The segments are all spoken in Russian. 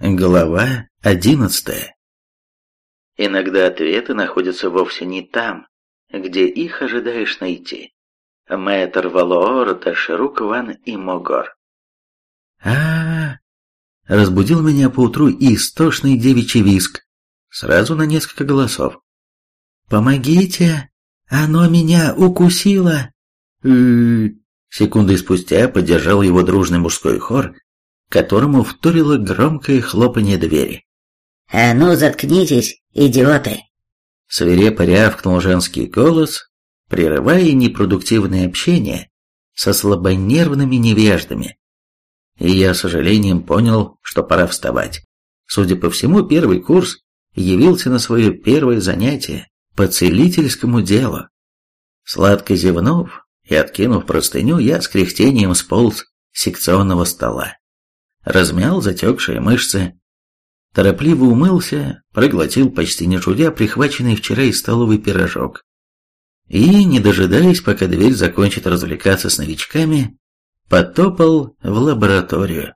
Глава одиннадцатая. Иногда ответы находятся вовсе не там, где их ожидаешь найти. Мэтр Валоор, Таширук, Ван и Могор. а, -а, -а Разбудил меня поутру истошный девичий виск, сразу на несколько голосов. «Помогите! Оно меня укусило!» Секунды спустя поддержал его дружный мужской хор, которому вторило громкое хлопанье двери. «А ну, заткнитесь, идиоты!» Свирепо рявкнул женский голос, прерывая непродуктивное общение со слабонервными невеждами. И я, с сожалением, понял, что пора вставать. Судя по всему, первый курс явился на свое первое занятие по целительскому делу. Сладко зевнув и откинув простыню, я с кряхтением сполз с секционного стола размял затекшие мышцы, торопливо умылся, проглотил почти не жудя прихваченный вчера из столовый пирожок. И, не дожидаясь, пока дверь закончит развлекаться с новичками, потопал в лабораторию.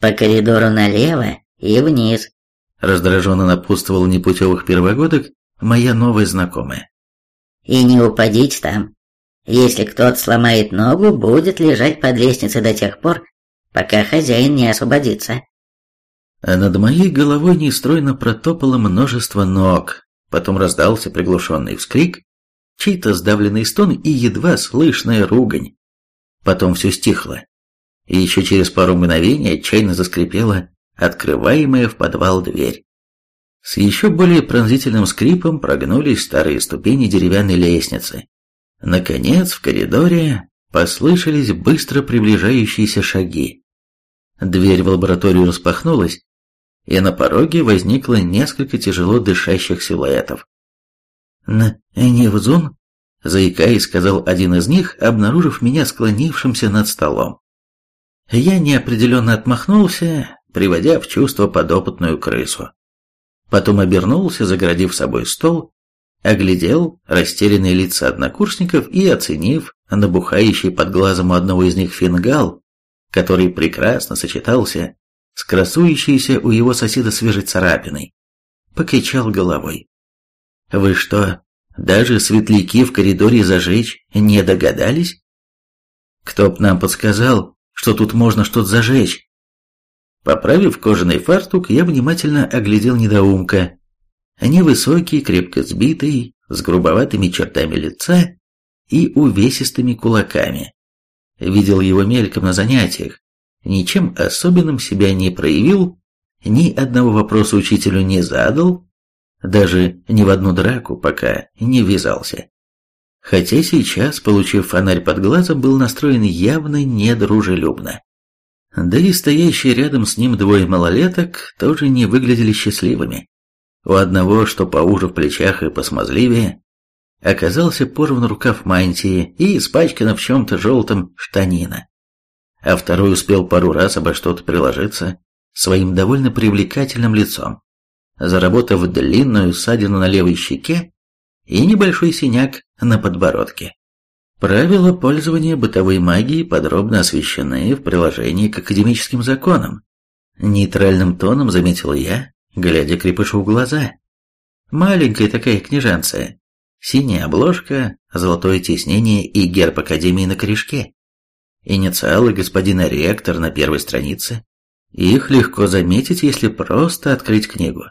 «По коридору налево и вниз», — раздраженно напутствовал непутевых первогодок моя новая знакомая. «И не упадите там. Если кто-то сломает ногу, будет лежать под лестницей до тех пор, пока хозяин не освободится. А над моей головой нестройно протопало множество ног, потом раздался приглушенный вскрик, чей-то сдавленный стон и едва слышная ругань. Потом все стихло, и еще через пару мгновений отчаянно заскрипела открываемая в подвал дверь. С еще более пронзительным скрипом прогнулись старые ступени деревянной лестницы. Наконец, в коридоре послышались быстро приближающиеся шаги. Дверь в лабораторию распахнулась, и на пороге возникло несколько тяжело дышащих силуэтов. «Н... Невзун?» — заикаясь, сказал один из них, обнаружив меня склонившимся над столом. Я неопределенно отмахнулся, приводя в чувство подопытную крысу. Потом обернулся, загородив собой стол, оглядел растерянные лица однокурсников и, оценив набухающий под глазом у одного из них фингал, который прекрасно сочетался с красующейся у его соседа свежей царапиной, покачал головой. «Вы что, даже светляки в коридоре зажечь не догадались? Кто б нам подсказал, что тут можно что-то зажечь?» Поправив кожаный фартук, я внимательно оглядел недоумка. Невысокий, крепко сбитый, с грубоватыми чертами лица и увесистыми кулаками. Видел его мельком на занятиях, ничем особенным себя не проявил, ни одного вопроса учителю не задал, даже ни в одну драку пока не ввязался. Хотя сейчас, получив фонарь под глазом, был настроен явно недружелюбно. Да и стоящие рядом с ним двое малолеток тоже не выглядели счастливыми. У одного, что поуже в плечах и посмазливее, оказался порван рукав мантии и испачкана в чем-то желтом штанина. А второй успел пару раз обо что-то приложиться своим довольно привлекательным лицом, заработав длинную ссадину на левой щеке и небольшой синяк на подбородке. Правила пользования бытовой магией подробно освещены в приложении к академическим законам. Нейтральным тоном заметил я, глядя крепышу в глаза. Маленькая такая княжанция, Синяя обложка, золотое тиснение и герб Академии на корешке. Инициалы господина ректор на первой странице. Их легко заметить, если просто открыть книгу.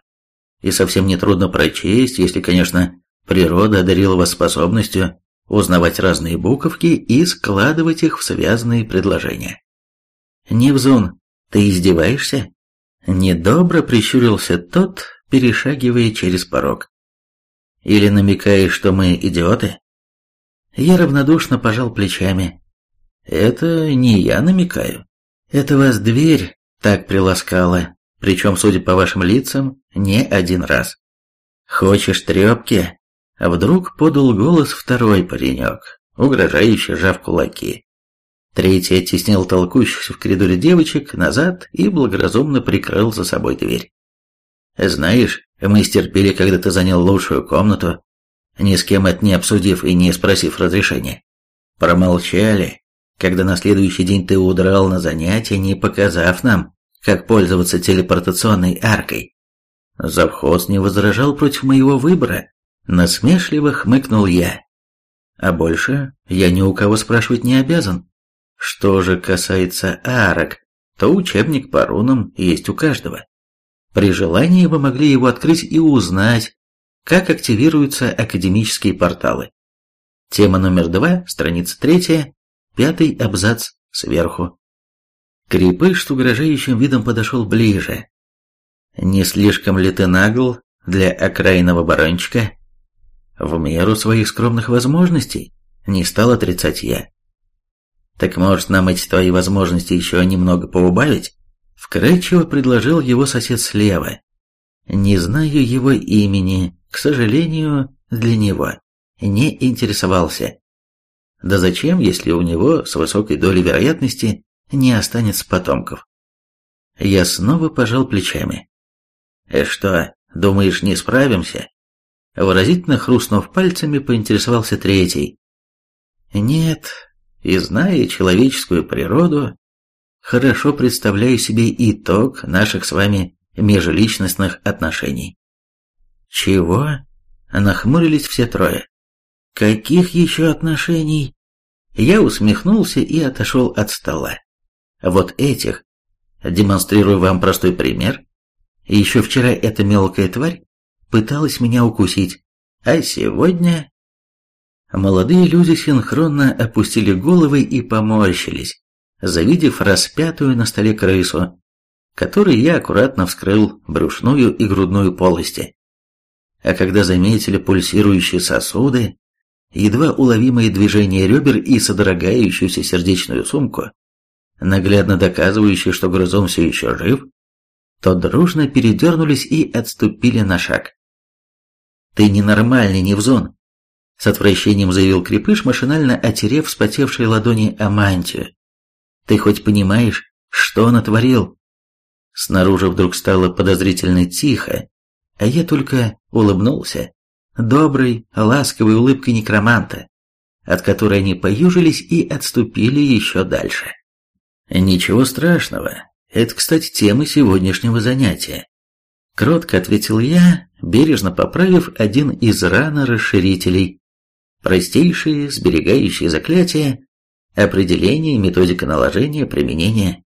И совсем нетрудно прочесть, если, конечно, природа одарила вас способностью узнавать разные буковки и складывать их в связанные предложения. «Невзун, ты издеваешься?» Недобро прищурился тот, перешагивая через порог. Или намекаешь, что мы идиоты?» Я равнодушно пожал плечами. «Это не я намекаю. Это вас дверь так приласкала, причем, судя по вашим лицам, не один раз. Хочешь трепки?» Вдруг подал голос второй паренек, угрожающе сжав кулаки. Третий оттеснил толкущихся в коридоре девочек назад и благоразумно прикрыл за собой дверь. «Знаешь, мы стерпели, когда ты занял лучшую комнату, ни с кем это не обсудив и не спросив разрешения. Промолчали, когда на следующий день ты удрал на занятия, не показав нам, как пользоваться телепортационной аркой. Завхоз не возражал против моего выбора, насмешливо хмыкнул я. А больше я ни у кого спрашивать не обязан. Что же касается арок, то учебник по рунам есть у каждого. При желании вы могли его открыть и узнать, как активируются академические порталы. Тема номер два, страница третья, пятый абзац сверху. Крепыш с угрожающим видом подошел ближе. Не слишком ли ты нагл для окраинного баранчика? В меру своих скромных возможностей, не стал отрицать я. Так может нам эти твои возможности еще немного поубавить? Вкратчиво предложил его сосед слева. Не знаю его имени, к сожалению, для него. Не интересовался. Да зачем, если у него с высокой долей вероятности не останется потомков? Я снова пожал плечами. «Э что, думаешь, не справимся?» Выразительно хрустнув пальцами, поинтересовался третий. «Нет, и зная человеческую природу, хорошо представляю себе итог наших с вами межличностных отношений». «Чего?» — нахмурились все трое. «Каких еще отношений?» Я усмехнулся и отошел от стола. Вот этих. Демонстрирую вам простой пример. Еще вчера эта мелкая тварь пыталась меня укусить, а сегодня... Молодые люди синхронно опустили головы и поморщились, завидев распятую на столе крысу, которой я аккуратно вскрыл брюшную и грудную полости. А когда заметили пульсирующие сосуды, едва уловимые движения ребер и содрогающуюся сердечную сумку, наглядно доказывающие, что грызун все еще жив, то дружно передернулись и отступили на шаг. «Ты ненормальный, Невзон!» С отвращением заявил Крепыш, машинально отерев вспотевшие ладони о мантию. «Ты хоть понимаешь, что натворил?» Снаружи вдруг стало подозрительно тихо, а я только улыбнулся. Доброй, ласковой улыбкой некроманта, от которой они поюжились и отступили еще дальше. «Ничего страшного. Это, кстати, тема сегодняшнего занятия». Кротко ответил я, бережно поправив один из рано расширителей. Простейшие, сберегающие заклятия, определение, методика наложения, применения.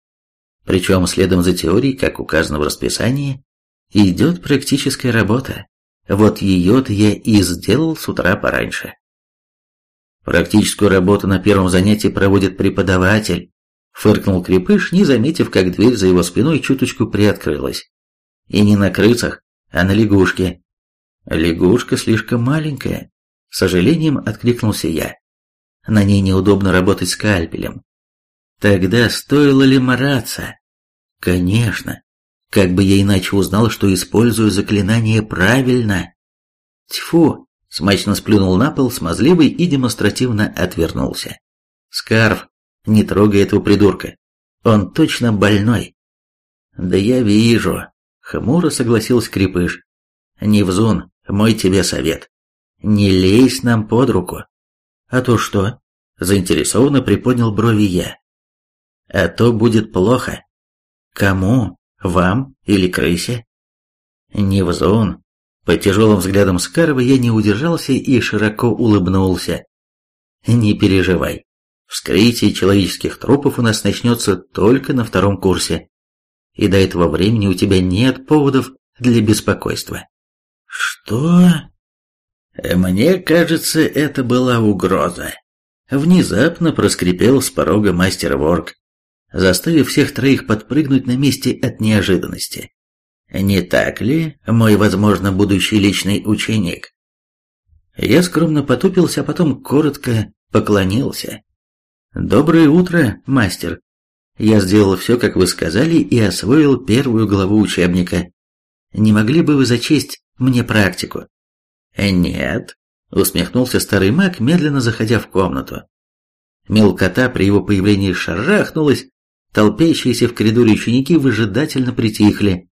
Причем следом за теорией, как указано в расписании, идет практическая работа. Вот ее-то я и сделал с утра пораньше. Практическую работу на первом занятии проводит преподаватель, Фыркнул крепыш, не заметив, как дверь за его спиной чуточку приоткрылась. И не на крысах, а на лягушке. Лягушка слишком маленькая. С сожалением откликнулся я. На ней неудобно работать скальпелем. Тогда стоило ли мараться? Конечно. Как бы я иначе узнал, что использую заклинание правильно? Тьфу! Смачно сплюнул на пол смазливый и демонстративно отвернулся. Скарф, не трогай этого придурка. Он точно больной. Да я вижу. Хмуро согласился Крепыш. Невзун, мой тебе совет. Не лезь нам под руку. А то что? Заинтересованно приподнял брови я. А то будет плохо. Кому? Вам или крысе? Невзун. По тяжелым взглядам Скарова я не удержался и широко улыбнулся. Не переживай. Вскрытие человеческих трупов у нас начнется только на втором курсе, и до этого времени у тебя нет поводов для беспокойства. Что? Мне кажется, это была угроза. Внезапно проскрипел с порога мастер Ворк, заставив всех троих подпрыгнуть на месте от неожиданности. Не так ли, мой, возможно, будущий личный ученик? Я скромно потупился, а потом коротко поклонился. «Доброе утро, мастер. Я сделал все, как вы сказали, и освоил первую главу учебника. Не могли бы вы зачесть мне практику?» «Нет», — усмехнулся старый маг, медленно заходя в комнату. Мелкота при его появлении шарахнулась, толпящиеся в коридоре ученики выжидательно притихли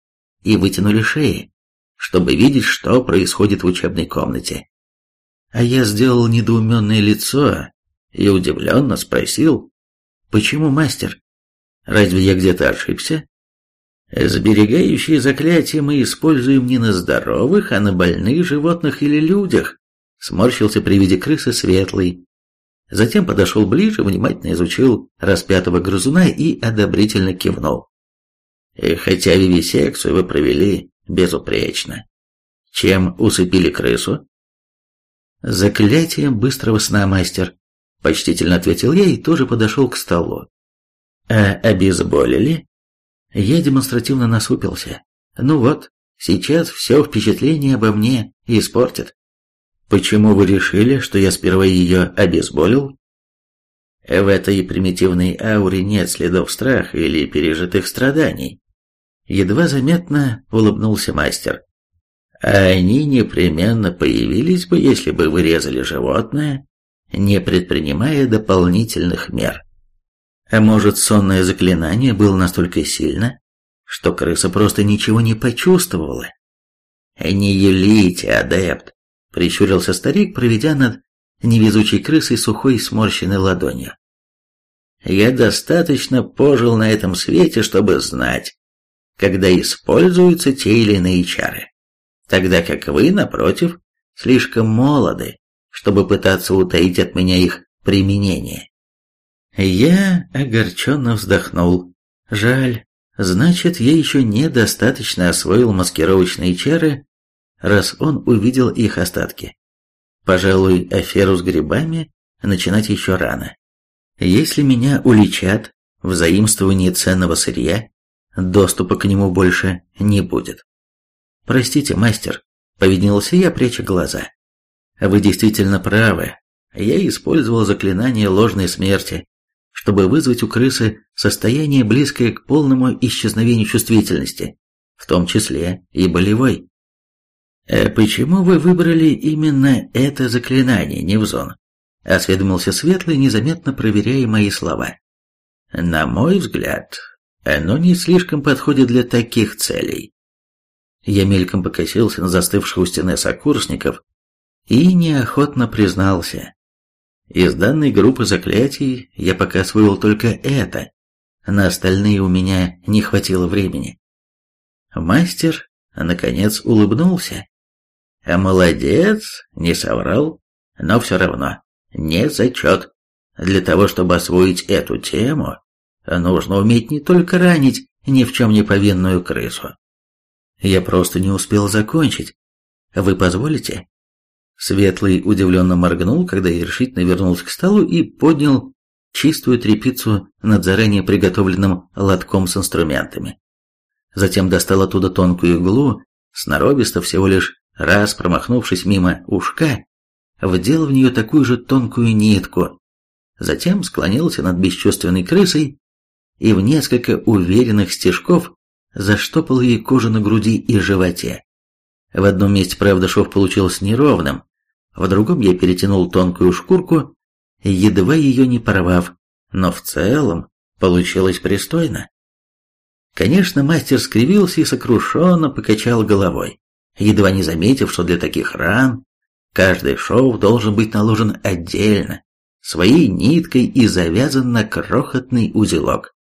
и вытянули шеи, чтобы видеть, что происходит в учебной комнате. А я сделал недоуменное лицо и удивленно спросил, «Почему, мастер? Разве я где-то ошибся?» Сберегающие заклятия мы используем не на здоровых, а на больных животных или людях, сморщился при виде крысы светлый. Затем подошел ближе, внимательно изучил распятого грызуна и одобрительно кивнул. И хотя вивисекцию вы провели безупречно. Чем усыпили крысу? Заклятием быстрого сна, мастер, почтительно ответил я и тоже подошел к столу. А обезболили? Я демонстративно насупился. Ну вот, сейчас все впечатление обо мне испортит. Почему вы решили, что я сперва ее обезболил? В этой примитивной ауре нет следов страха или пережитых страданий. Едва заметно улыбнулся мастер. А они непременно появились бы, если бы вы резали животное, не предпринимая дополнительных мер. А может, сонное заклинание было настолько сильно, что крыса просто ничего не почувствовала? «Не елите, адепт!» — прищурился старик, проведя над невезучей крысой сухой сморщенной ладонью. «Я достаточно пожил на этом свете, чтобы знать, когда используются те или иные чары, тогда как вы, напротив, слишком молоды, чтобы пытаться утаить от меня их применение. Я огорченно вздохнул. Жаль, значит, я еще недостаточно освоил маскировочные чары, раз он увидел их остатки. Пожалуй, аферу с грибами начинать еще рано. Если меня уличат в заимствовании ценного сырья, доступа к нему больше не будет. Простите, мастер, повинился я, пряча глаза. Вы действительно правы. Я использовал заклинание ложной смерти, чтобы вызвать у крысы состояние, близкое к полному исчезновению чувствительности, в том числе и болевой. «А почему вы выбрали именно это заклинание, Невзон?» — осведомился Светлый, незаметно проверяя мои слова. «На мой взгляд, оно не слишком подходит для таких целей». Я мельком покосился на застывших у стены сокурсников и неохотно признался. Из данной группы заклятий я пока освоил только это. На остальные у меня не хватило времени. Мастер, наконец, улыбнулся. А молодец, не соврал, но все равно, не зачет. Для того, чтобы освоить эту тему, нужно уметь не только ранить ни в чем не повинную крысу. Я просто не успел закончить. Вы позволите? Светлый удивленно моргнул, когда я решительно вернулся к столу и поднял чистую тряпицу над заранее приготовленным лотком с инструментами. Затем достал оттуда тонкую иглу, сноровисто всего лишь раз промахнувшись мимо ушка, вдел в нее такую же тонкую нитку, затем склонился над бесчувственной крысой и в несколько уверенных стежков заштопал ей кожу на груди и животе. В одном месте, правда, шов получился неровным, в другом я перетянул тонкую шкурку, едва ее не порвав, но в целом получилось пристойно. Конечно, мастер скривился и сокрушенно покачал головой, едва не заметив, что для таких ран каждый шов должен быть наложен отдельно, своей ниткой и завязан на крохотный узелок.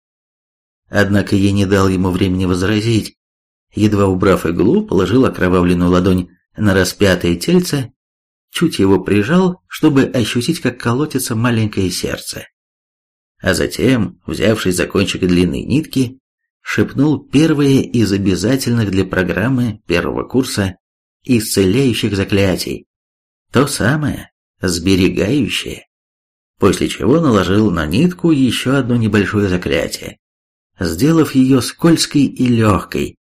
Однако я не дал ему времени возразить. Едва убрав иглу, положил окровавленную ладонь на распятое тельце чуть его прижал, чтобы ощутить, как колотится маленькое сердце. А затем, взявшись за кончик длинной нитки, шепнул первое из обязательных для программы первого курса исцеляющих заклятий. То самое, сберегающее. После чего наложил на нитку еще одно небольшое заклятие, сделав ее скользкой и легкой,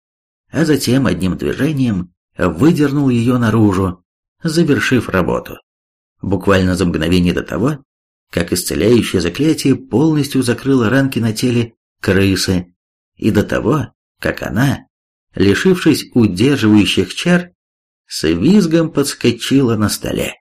а затем одним движением выдернул ее наружу, завершив работу. Буквально за мгновение до того, как исцеляющее заклятие полностью закрыло ранки на теле крысы, и до того, как она, лишившись удерживающих чар, с визгом подскочила на столе.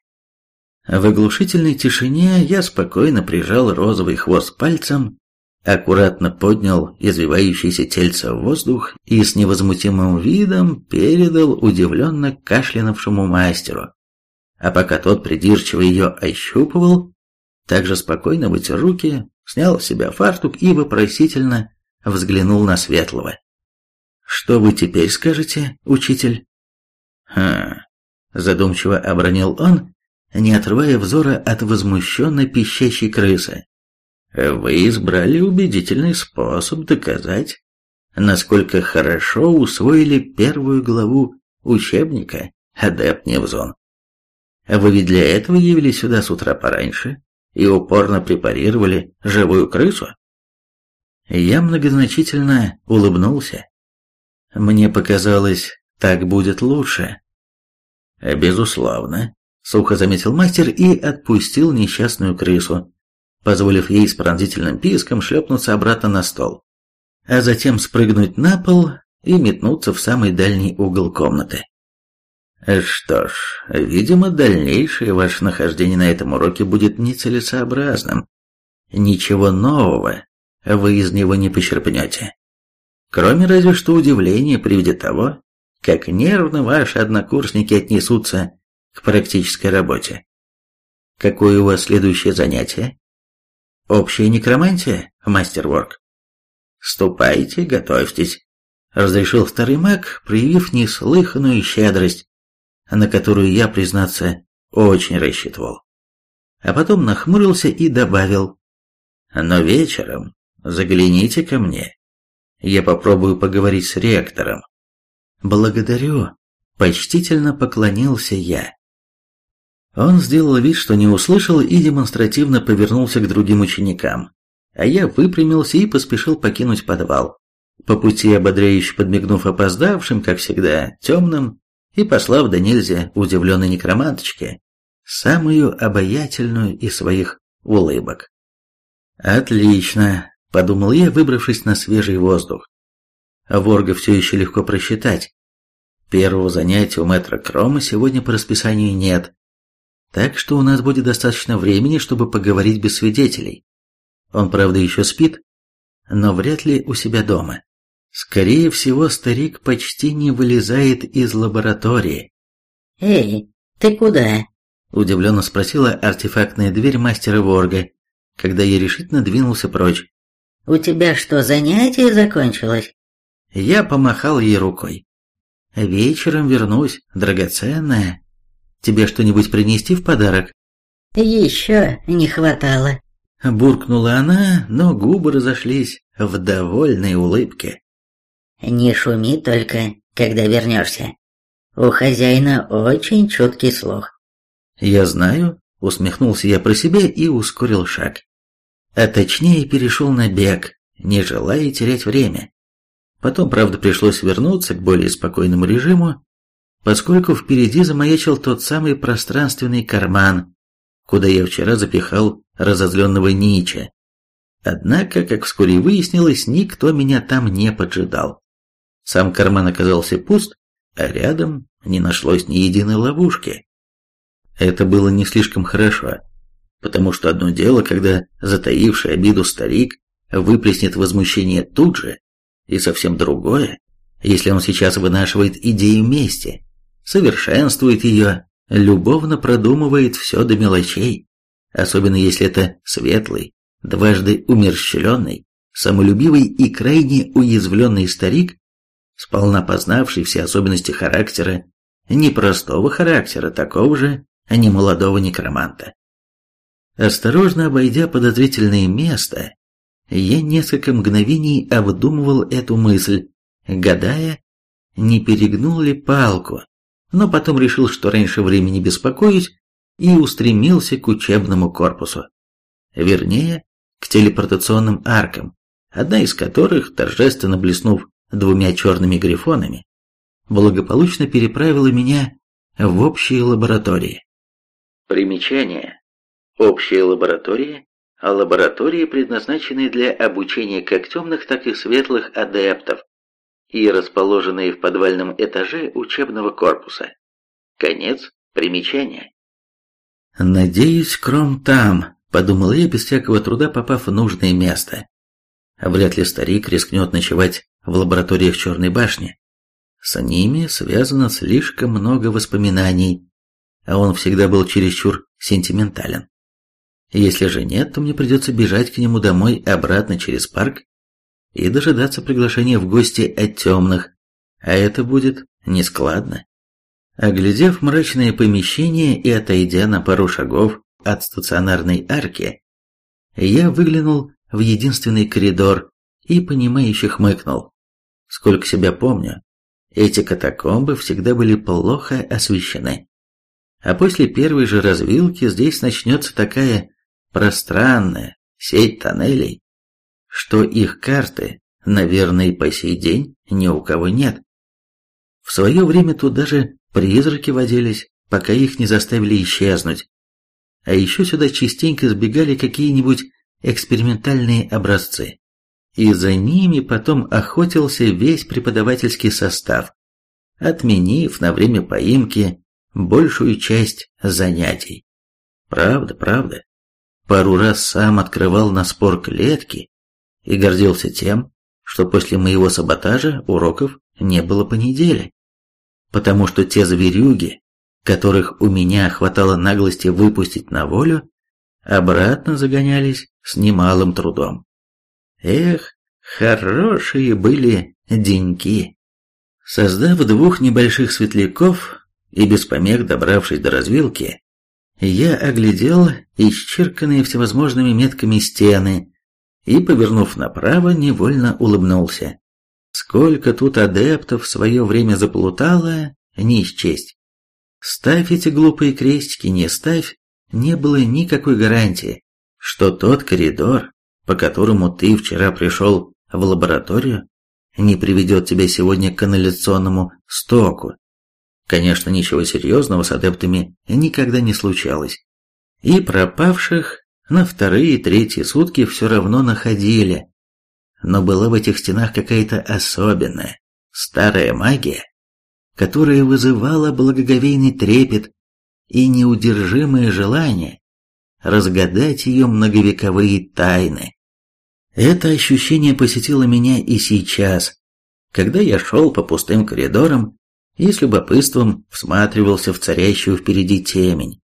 В оглушительной тишине я спокойно прижал розовый хвост пальцем, аккуратно поднял извивающееся тельце в воздух и с невозмутимым видом передал удивленно кашлянувшему мастеру а пока тот придирчиво ее ощупывал, также спокойно вытер руки, снял с себя фартук и вопросительно взглянул на Светлого. Что вы теперь скажете, учитель? Хм, задумчиво обронил он, не отрывая взора от возмущенно пищащей крысы. Вы избрали убедительный способ доказать, насколько хорошо усвоили первую главу учебника «Адепт Невзон». Вы ведь для этого явились сюда с утра пораньше и упорно препарировали живую крысу? Я многозначительно улыбнулся. Мне показалось, так будет лучше. Безусловно, сухо заметил мастер и отпустил несчастную крысу, позволив ей с пронзительным писком шлепнуться обратно на стол, а затем спрыгнуть на пол и метнуться в самый дальний угол комнаты. Что ж, видимо, дальнейшее ваше нахождение на этом уроке будет нецелесообразным. Ничего нового вы из него не почерпнете. Кроме разве что удивления при виде того, как нервно ваши однокурсники отнесутся к практической работе. Какое у вас следующее занятие? Общая некромантия, мастер Ворк? Ступайте, готовьтесь, разрешил старый маг, проявив неслыханную щедрость, на которую я, признаться, очень рассчитывал. А потом нахмурился и добавил, но вечером загляните ко мне. Я попробую поговорить с ректором. Благодарю. Почтительно поклонился я. Он сделал вид, что не услышал и демонстративно повернулся к другим ученикам. А я выпрямился и поспешил покинуть подвал. По пути ободряюще подмигнув опоздавшим, как всегда, темным, и послав до нельзя удивленной некроманточке самую обаятельную из своих улыбок. «Отлично», — подумал я, выбравшись на свежий воздух. Ворга все еще легко просчитать. Первого занятия у мэтра Крома сегодня по расписанию нет, так что у нас будет достаточно времени, чтобы поговорить без свидетелей. Он, правда, еще спит, но вряд ли у себя дома. Скорее всего, старик почти не вылезает из лаборатории. «Эй, ты куда?» – удивленно спросила артефактная дверь мастера Ворга, когда я решительно двинулся прочь. «У тебя что, занятие закончилось?» Я помахал ей рукой. «Вечером вернусь, драгоценная. Тебе что-нибудь принести в подарок?» «Еще не хватало», – буркнула она, но губы разошлись в довольной улыбке. Не шуми только, когда вернешься. У хозяина очень чуткий слух. Я знаю, усмехнулся я про себя и ускорил шаг. А точнее перешел на бег, не желая терять время. Потом, правда, пришлось вернуться к более спокойному режиму, поскольку впереди замаячил тот самый пространственный карман, куда я вчера запихал разозленного Нича. Однако, как вскоре выяснилось, никто меня там не поджидал. Сам карман оказался пуст, а рядом не нашлось ни единой ловушки. Это было не слишком хорошо, потому что одно дело, когда затаивший обиду старик выплеснет возмущение тут же, и совсем другое, если он сейчас вынашивает идею мести, совершенствует ее, любовно продумывает все до мелочей, особенно если это светлый, дважды умерщвленный, самолюбивый и крайне уязвленный старик, сполна познавший все особенности характера, непростого характера, такого же, а не молодого некроманта. Осторожно обойдя подозрительное место, я несколько мгновений обдумывал эту мысль, гадая, не перегнул ли палку, но потом решил, что раньше времени беспокоюсь, и устремился к учебному корпусу. Вернее, к телепортационным аркам, одна из которых, торжественно блеснув двумя черными грифонами, благополучно переправила меня в общие лаборатории. Примечание. Общие лаборатории – лаборатории, предназначенные для обучения как темных, так и светлых адептов и расположенные в подвальном этаже учебного корпуса. Конец примечания. «Надеюсь, Кром там», — подумал я без всякого труда, попав в нужное место. Вряд ли старик рискнет ночевать в лабораториях Черной башни. С ними связано слишком много воспоминаний, а он всегда был чересчур сентиментален. Если же нет, то мне придется бежать к нему домой обратно через парк и дожидаться приглашения в гости от темных, а это будет нескладно. Оглядев мрачное помещение и отойдя на пару шагов от стационарной арки, я выглянул в единственный коридор и понимающе хмыкнул. Сколько себя помню, эти катакомбы всегда были плохо освещены. А после первой же развилки здесь начнется такая пространная сеть тоннелей, что их карты, наверное, и по сей день ни у кого нет. В свое время тут даже призраки водились, пока их не заставили исчезнуть. А еще сюда частенько сбегали какие-нибудь экспериментальные образцы. И за ними потом охотился весь преподавательский состав, отменив на время поимки большую часть занятий. Правда, правда. Пару раз сам открывал на спор клетки и гордился тем, что после моего саботажа уроков не было по неделе. Потому что те зверюги, которых у меня хватало наглости выпустить на волю, обратно загонялись с немалым трудом. Эх, хорошие были деньки. Создав двух небольших светляков и без помех добравшись до развилки, я оглядел исчерканные всевозможными метками стены и, повернув направо, невольно улыбнулся. Сколько тут адептов в свое время заплутало, не исчесть. Ставь эти глупые крестики, не ставь, не было никакой гарантии, что тот коридор, по которому ты вчера пришел в лабораторию, не приведет тебя сегодня к канализационному стоку. Конечно, ничего серьезного с адептами никогда не случалось. И пропавших на вторые и третьи сутки все равно находили. Но была в этих стенах какая-то особенная, старая магия, которая вызывала благоговейный трепет и неудержимое желание разгадать ее многовековые тайны. Это ощущение посетило меня и сейчас, когда я шел по пустым коридорам и с любопытством всматривался в царящую впереди темень.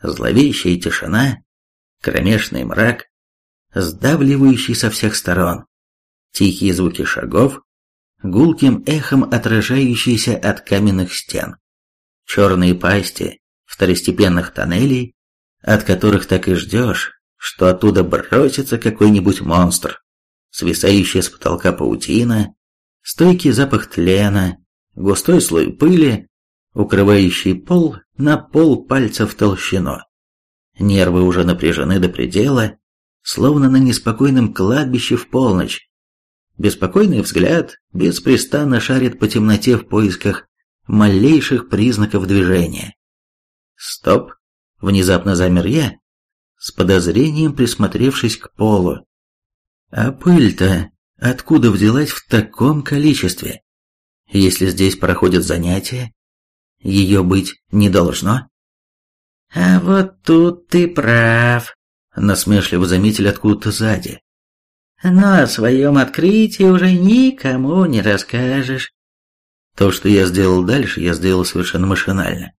Зловещая тишина, кромешный мрак, сдавливающий со всех сторон, тихие звуки шагов, гулким эхом отражающиеся от каменных стен, черные пасти второстепенных тоннелей, от которых так и ждешь, что оттуда бросится какой-нибудь монстр, свисающая с потолка паутина, стойкий запах тлена, густой слой пыли, укрывающий пол на пол пальцев толщиной. Нервы уже напряжены до предела, словно на неспокойном кладбище в полночь. Беспокойный взгляд беспрестанно шарит по темноте в поисках малейших признаков движения. Стоп! Внезапно замер я, с подозрением присмотревшись к полу. А пыль-то откуда взялась в таком количестве? Если здесь проходят занятия, ее быть не должно. А вот тут ты прав, насмешливо заметили откуда-то сзади. Но о своем открытии уже никому не расскажешь. То, что я сделал дальше, я сделал совершенно машинально.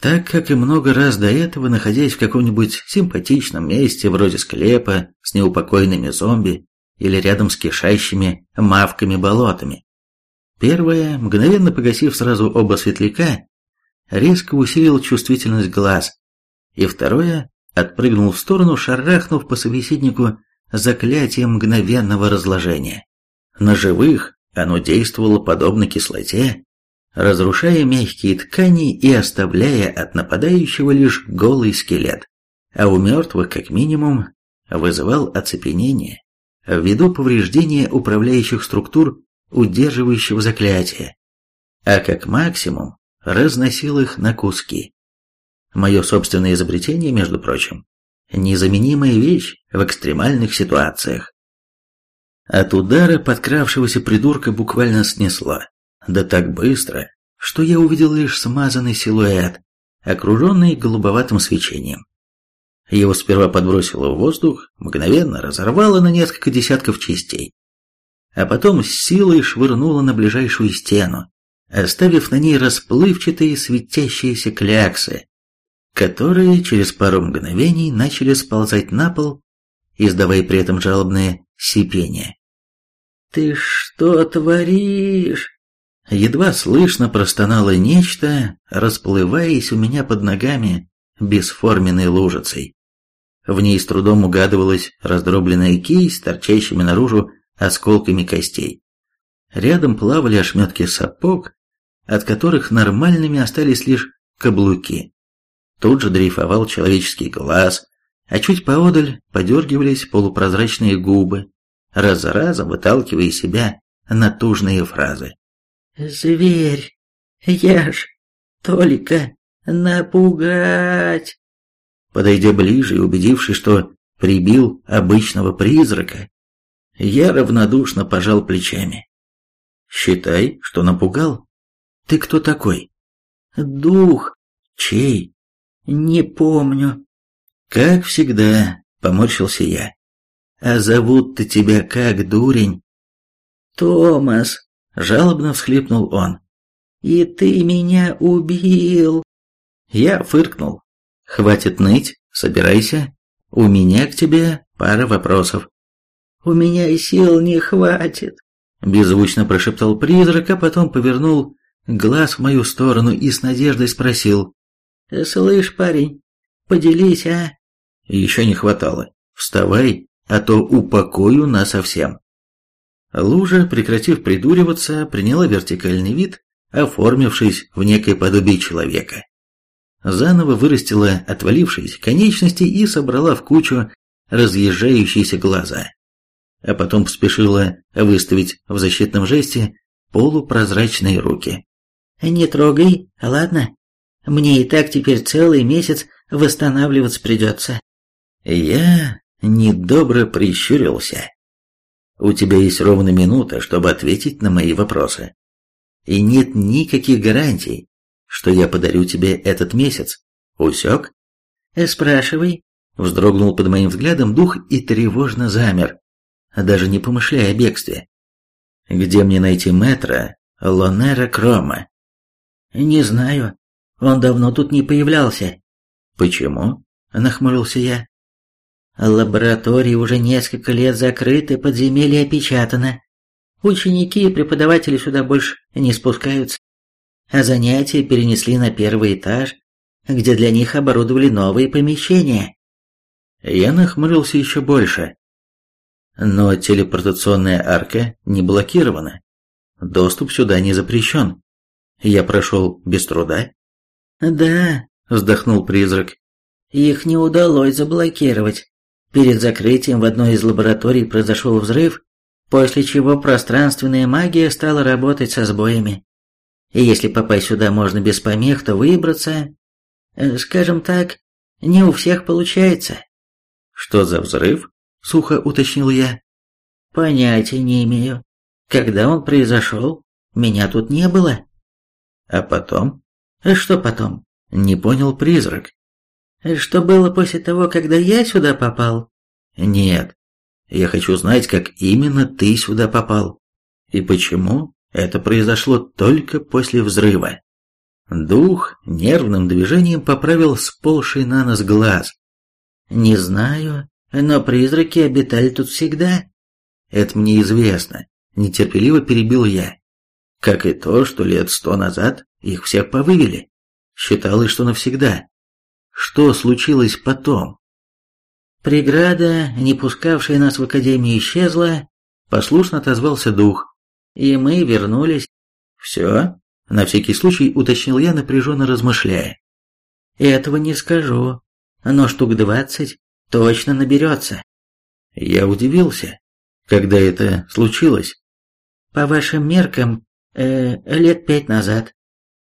Так как и много раз до этого, находясь в каком-нибудь симпатичном месте, вроде склепа с неупокойными зомби или рядом с кишащими мавками-болотами. Первое, мгновенно погасив сразу оба светляка, резко усилил чувствительность глаз, и второе, отпрыгнул в сторону, шарахнув по собеседнику заклятием мгновенного разложения. На живых оно действовало подобно кислоте, разрушая мягкие ткани и оставляя от нападающего лишь голый скелет, а у мертвых, как минимум, вызывал оцепенение ввиду повреждения управляющих структур удерживающего заклятия, а как максимум разносил их на куски. Мое собственное изобретение, между прочим, незаменимая вещь в экстремальных ситуациях. От удара подкравшегося придурка буквально снесло. Да так быстро, что я увидел лишь смазанный силуэт, окруженный голубоватым свечением. Его сперва подбросило в воздух, мгновенно разорвало на несколько десятков частей, а потом с силой швырнуло на ближайшую стену, оставив на ней расплывчатые светящиеся кляксы, которые через пару мгновений начали сползать на пол, издавая при этом жалобное сипение. «Ты что творишь?» Едва слышно простонало нечто, расплываясь у меня под ногами бесформенной лужицей. В ней с трудом угадывалась раздробленная кисть, торчащими наружу осколками костей. Рядом плавали ошметки сапог, от которых нормальными остались лишь каблуки. Тут же дрейфовал человеческий глаз, а чуть поодаль подергивались полупрозрачные губы, раз за разом выталкивая из себя натужные фразы. «Зверь! Я ж только напугать!» Подойдя ближе и убедившись, что прибил обычного призрака, я равнодушно пожал плечами. «Считай, что напугал. Ты кто такой?» «Дух. Чей?» «Не помню». «Как всегда», — поморщился я. «А зовут-то тебя как, дурень?» «Томас», — жалобно всхлипнул он. «И ты меня убил!» Я фыркнул. «Хватит ныть, собирайся. У меня к тебе пара вопросов». «У меня и сил не хватит», — беззвучно прошептал призрак, а потом повернул глаз в мою сторону и с надеждой спросил. «Слышь, парень, поделись, а?» «Еще не хватало. Вставай, а то упокою насовсем». Лужа, прекратив придуриваться, приняла вертикальный вид, оформившись в некое подобие человека. Заново вырастила отвалившиеся конечности и собрала в кучу разъезжающиеся глаза. А потом спешила выставить в защитном жесте полупрозрачные руки. «Не трогай, ладно? Мне и так теперь целый месяц восстанавливаться придется». Я недобро прищурился. У тебя есть ровно минута, чтобы ответить на мои вопросы. И нет никаких гарантий, что я подарю тебе этот месяц. Усек? Э, спрашивай. Вздрогнул под моим взглядом дух и тревожно замер, даже не помышляя о бегстве. Где мне найти мэтра Лонера Крома? Не знаю. Он давно тут не появлялся. Почему? Нахмурился я. Лаборатории уже несколько лет закрыты, подземелье опечатано. Ученики и преподаватели сюда больше не спускаются. А занятия перенесли на первый этаж, где для них оборудовали новые помещения. Я нахмурился еще больше. Но телепортационная арка не блокирована. Доступ сюда не запрещен. Я прошел без труда. «Да», — вздохнул призрак, — «их не удалось заблокировать. Перед закрытием в одной из лабораторий произошел взрыв, после чего пространственная магия стала работать со сбоями. И если попасть сюда можно без помех, то выбраться, э, скажем так, не у всех получается. Что за взрыв? Сухо уточнил я. Понятия не имею. Когда он произошел, меня тут не было. А потом? Э, что потом? Не понял призрак. Что было после того, когда я сюда попал? Нет. Я хочу знать, как именно ты сюда попал. И почему это произошло только после взрыва. Дух нервным движением поправил сползший на нос глаз. «Не знаю, но призраки обитали тут всегда». «Это мне известно», — нетерпеливо перебил я. «Как и то, что лет сто назад их всех повывели. Считалось, что навсегда. Что случилось потом? Преграда, не пускавшая нас в академию, исчезла, послушно отозвался дух, и мы вернулись. Все? На всякий случай уточнил я, напряженно размышляя. Этого не скажу, но штук двадцать точно наберется. Я удивился, когда это случилось. По вашим меркам, э, лет пять назад.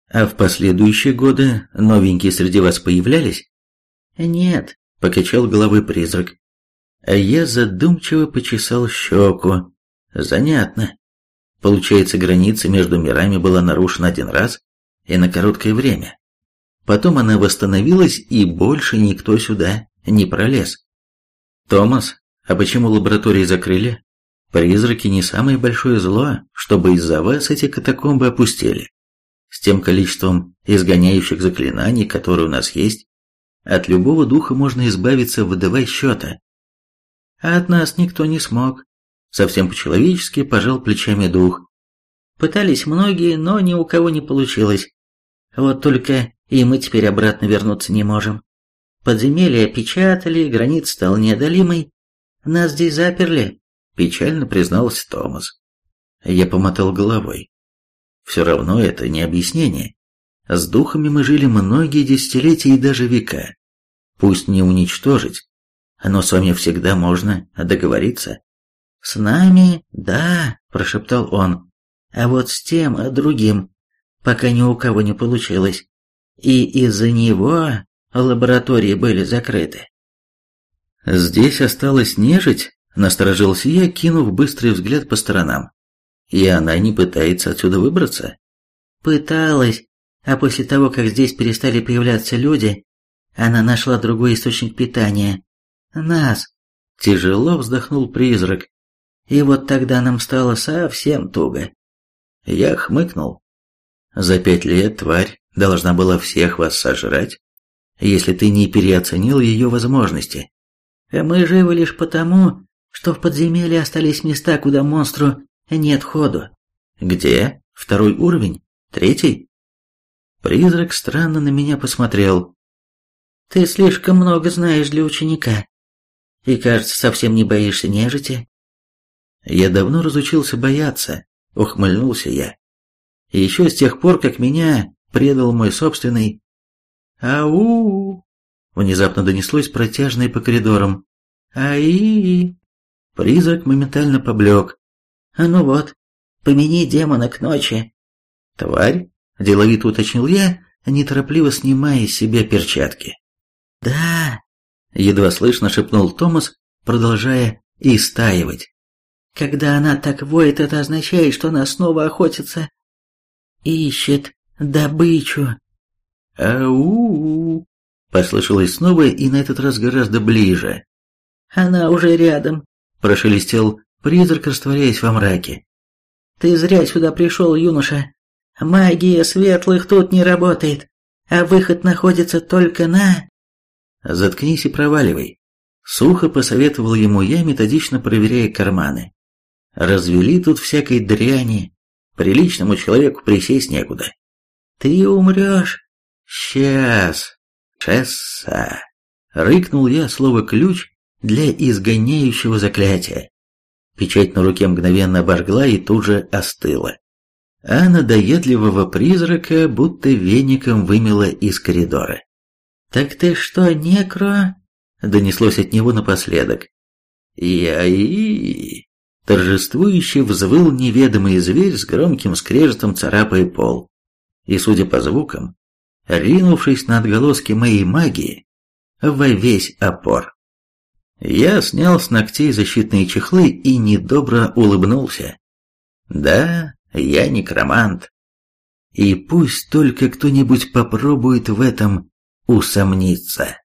А в последующие годы новенькие среди вас появлялись? Нет, покачал головой призрак. А я задумчиво почесал щеку. Занятно. Получается, граница между мирами была нарушена один раз и на короткое время. Потом она восстановилась, и больше никто сюда не пролез. Томас, а почему лаборатории закрыли? Призраки не самое большое зло, чтобы из-за вас эти катакомбы опустили. С тем количеством изгоняющих заклинаний, которые у нас есть, от любого духа можно избавиться в два счета. А от нас никто не смог. Совсем по-человечески пожал плечами дух. Пытались многие, но ни у кого не получилось. Вот только и мы теперь обратно вернуться не можем. Подземелье опечатали, граница стала неодолимой. Нас здесь заперли, печально признался Томас. Я помотал головой. Все равно это не объяснение. С духами мы жили многие десятилетия и даже века. Пусть не уничтожить, но с вами всегда можно договориться. С нами, да, прошептал он. А вот с тем, другим, пока ни у кого не получилось. И из-за него лаборатории были закрыты. Здесь осталась нежить, насторожился я, кинув быстрый взгляд по сторонам. И она не пытается отсюда выбраться? Пыталась, а после того, как здесь перестали появляться люди, она нашла другой источник питания. Нас. Тяжело вздохнул призрак. И вот тогда нам стало совсем туго. Я хмыкнул. За пять лет тварь должна была всех вас сожрать, если ты не переоценил ее возможности. Мы живы лишь потому, что в подземелье остались места, куда монстру нет ходу. Где? Второй уровень? Третий? Призрак странно на меня посмотрел. Ты слишком много знаешь для ученика. И, кажется, совсем не боишься нежити. Я давно разучился бояться, ухмыльнулся я. И еще с тех пор, как меня предал мой собственный... Ау! Внезапно донеслось протяжное по коридорам. Ай! Призрак моментально поблек. А ну вот, помяни демона к ночи. Тварь? Деловито уточнил я, неторопливо снимая с себя перчатки. Да, едва слышно шепнул Томас, продолжая истаивать. Когда она так воет, это означает, что она снова охотится. Ищет добычу. Ау! Послышалось снова и на этот раз гораздо ближе. Она уже рядом, прошелестел призрак, растворяясь во мраке. Ты зря сюда пришел, юноша. Магия светлых тут не работает, а выход находится только на... Заткнись и проваливай. Сухо посоветовал ему я, методично проверяя карманы. Развели тут всякой дряни, приличному человеку присесть некуда. Ты умрешь. Сейчас. Чесса. Рыкнул я слово «ключ» для изгоняющего заклятия. Печать на руке мгновенно обожгла и тут же остыла. А надоедливого призрака будто веником вымело из коридора. «Так ты что, некро?» — донеслось от него напоследок. «Я-и...» Торжествующе взвыл неведомый зверь с громким скрежетом царапая пол. И, судя по звукам, ринувшись на отголоски моей магии, во весь опор. Я снял с ногтей защитные чехлы и недобро улыбнулся. Да, я некромант. И пусть только кто-нибудь попробует в этом усомниться.